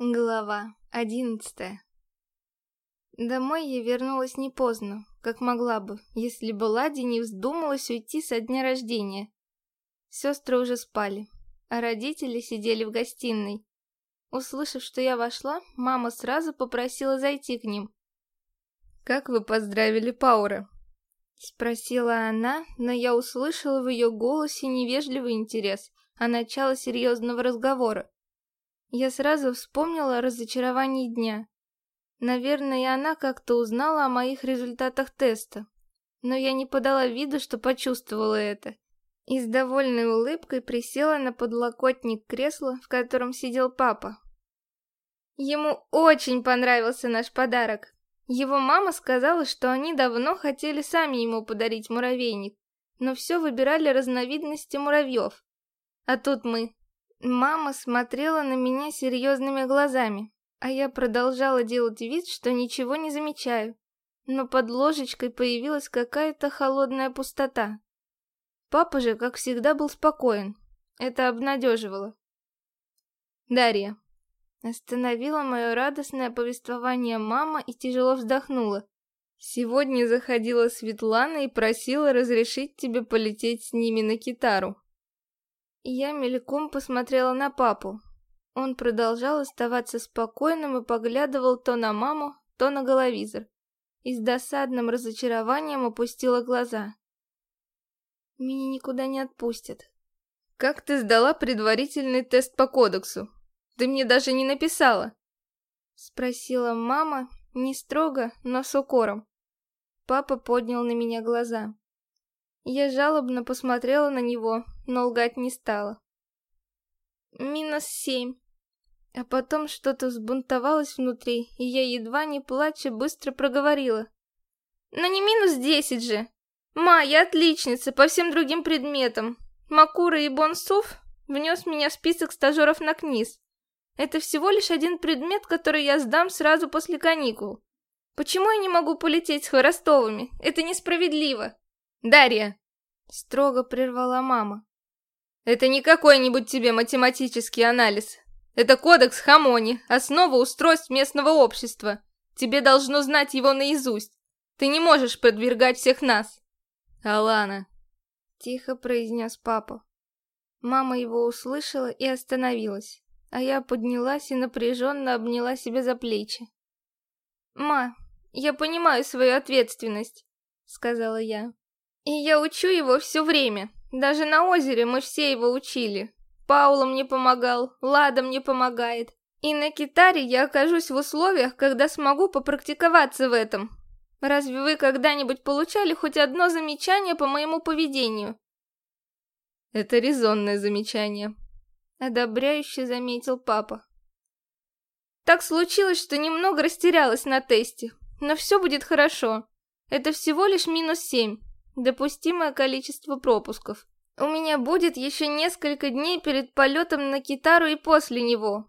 Глава одиннадцатая Домой я вернулась не поздно, как могла бы, если бы Ладе не вздумалась уйти со дня рождения. Сестры уже спали, а родители сидели в гостиной. Услышав, что я вошла, мама сразу попросила зайти к ним. «Как вы поздравили Паура?» Спросила она, но я услышала в ее голосе невежливый интерес, а начало серьезного разговора. Я сразу вспомнила о разочаровании дня. Наверное, и она как-то узнала о моих результатах теста. Но я не подала виду, что почувствовала это. И с довольной улыбкой присела на подлокотник кресла, в котором сидел папа. Ему очень понравился наш подарок. Его мама сказала, что они давно хотели сами ему подарить муравейник, но все выбирали разновидности муравьев. А тут мы, Мама смотрела на меня серьезными глазами, а я продолжала делать вид, что ничего не замечаю. Но под ложечкой появилась какая-то холодная пустота. Папа же, как всегда, был спокоен. Это обнадеживало. Дарья. Остановила мое радостное повествование мама и тяжело вздохнула. Сегодня заходила Светлана и просила разрешить тебе полететь с ними на китару. Я мельком посмотрела на папу. Он продолжал оставаться спокойным и поглядывал то на маму, то на головизор. И с досадным разочарованием опустила глаза. Меня никуда не отпустят. Как ты сдала предварительный тест по кодексу? Ты мне даже не написала. Спросила мама, не строго, но с укором. Папа поднял на меня глаза. Я жалобно посмотрела на него, но лгать не стала. Минус семь. А потом что-то взбунтовалось внутри, и я едва не плача быстро проговорила. Но не минус десять же. Ма, я отличница по всем другим предметам. Макура и Бонсуф внес меня в список стажеров на КНИС. Это всего лишь один предмет, который я сдам сразу после каникул. Почему я не могу полететь с Хворостовыми? Это несправедливо. Дарья!» Строго прервала мама. «Это не какой-нибудь тебе математический анализ. Это кодекс Хамони, основа устройств местного общества. Тебе должно знать его наизусть. Ты не можешь подвергать всех нас». «Алана!» Тихо произнес папа. Мама его услышала и остановилась, а я поднялась и напряженно обняла себя за плечи. «Ма, я понимаю свою ответственность», — сказала я. И я учу его все время. Даже на озере мы все его учили. Паула мне помогал, Лада мне помогает. И на китаре я окажусь в условиях, когда смогу попрактиковаться в этом. Разве вы когда-нибудь получали хоть одно замечание по моему поведению? Это резонное замечание. Одобряюще заметил папа. Так случилось, что немного растерялась на тесте. Но все будет хорошо. Это всего лишь минус семь. Допустимое количество пропусков. У меня будет еще несколько дней перед полетом на китару и после него.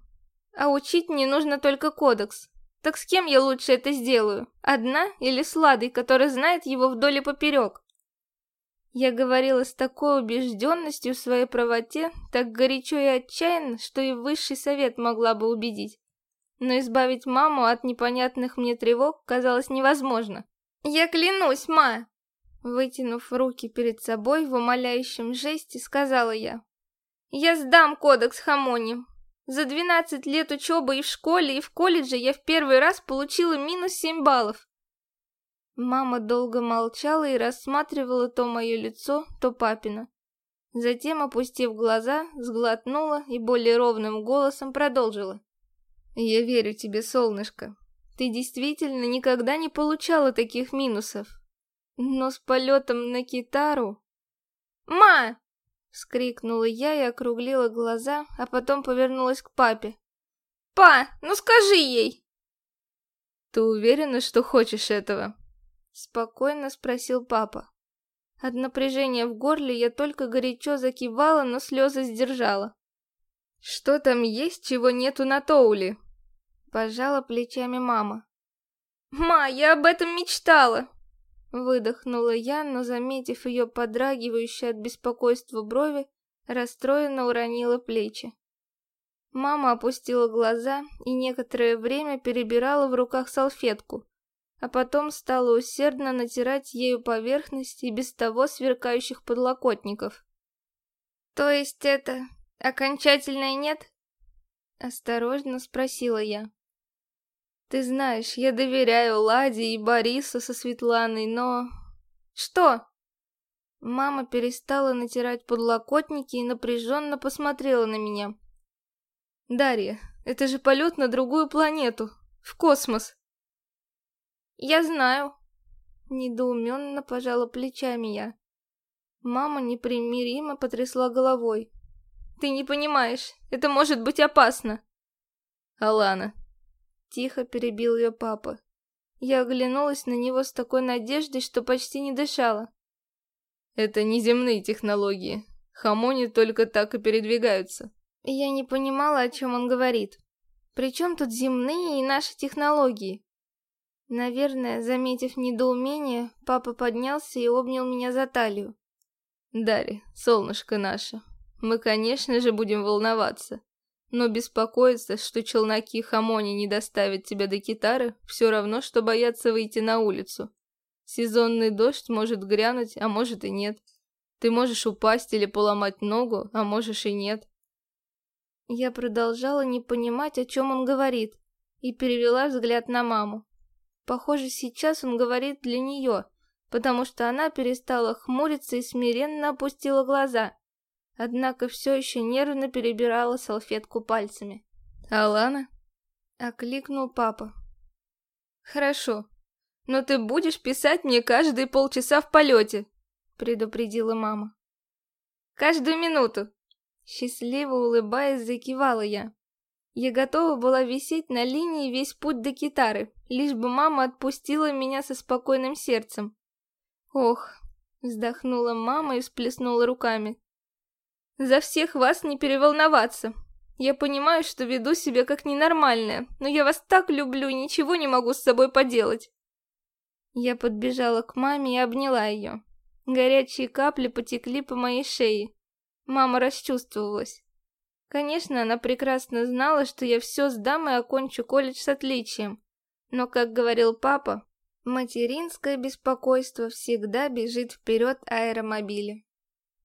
А учить мне нужно только кодекс. Так с кем я лучше это сделаю? Одна или с Ладой, которая знает его вдоль и поперек? Я говорила с такой убежденностью в своей правоте, так горячо и отчаянно, что и высший совет могла бы убедить. Но избавить маму от непонятных мне тревог казалось невозможно. «Я клянусь, ма, Вытянув руки перед собой в умоляющем жесте, сказала я. «Я сдам кодекс Хамони. За 12 лет учебы и в школе, и в колледже я в первый раз получила минус 7 баллов». Мама долго молчала и рассматривала то мое лицо, то папина. Затем, опустив глаза, сглотнула и более ровным голосом продолжила. «Я верю тебе, солнышко. Ты действительно никогда не получала таких минусов. Но с полетом на китару... «Ма!» — вскрикнула я и округлила глаза, а потом повернулась к папе. «Па, ну скажи ей!» «Ты уверена, что хочешь этого?» Спокойно спросил папа. От напряжения в горле я только горячо закивала, но слезы сдержала. «Что там есть, чего нету на Тоуле?» Пожала плечами мама. «Ма, я об этом мечтала!» Выдохнула я, но, заметив ее подрагивающие от беспокойства брови, расстроенно уронила плечи. Мама опустила глаза и некоторое время перебирала в руках салфетку, а потом стала усердно натирать ею поверхность и без того сверкающих подлокотников. «То есть это окончательное нет?» Осторожно спросила я. «Ты знаешь, я доверяю Ладе и Борису со Светланой, но...» «Что?» Мама перестала натирать подлокотники и напряженно посмотрела на меня. «Дарья, это же полет на другую планету, в космос!» «Я знаю!» Недоуменно пожала плечами я. Мама непримиримо потрясла головой. «Ты не понимаешь, это может быть опасно!» «Алана!» Тихо перебил ее папа. Я оглянулась на него с такой надеждой, что почти не дышала. «Это не земные технологии. Хамони только так и передвигаются». Я не понимала, о чем он говорит. «При чем тут земные и наши технологии?» Наверное, заметив недоумение, папа поднялся и обнял меня за талию. «Дарья, солнышко наше, мы, конечно же, будем волноваться, но беспокоиться, что челноки Хамони не доставят тебя до Китары, все равно, что бояться выйти на улицу. Сезонный дождь может грянуть, а может и нет. Ты можешь упасть или поломать ногу, а можешь и нет». Я продолжала не понимать, о чем он говорит, и перевела взгляд на маму. Похоже, сейчас он говорит для нее, потому что она перестала хмуриться и смиренно опустила глаза. Однако все еще нервно перебирала салфетку пальцами. «Алана?» — окликнул папа. «Хорошо, но ты будешь писать мне каждые полчаса в полете», — предупредила мама. «Каждую минуту!» Счастливо улыбаясь, закивала я. Я готова была висеть на линии весь путь до китары, лишь бы мама отпустила меня со спокойным сердцем. Ох, вздохнула мама и всплеснула руками. За всех вас не переволноваться. Я понимаю, что веду себя как ненормальная, но я вас так люблю ничего не могу с собой поделать. Я подбежала к маме и обняла ее. Горячие капли потекли по моей шее. Мама расчувствовалась. Конечно, она прекрасно знала, что я все сдам и окончу колледж с отличием. Но, как говорил папа, материнское беспокойство всегда бежит вперед аэромобиля.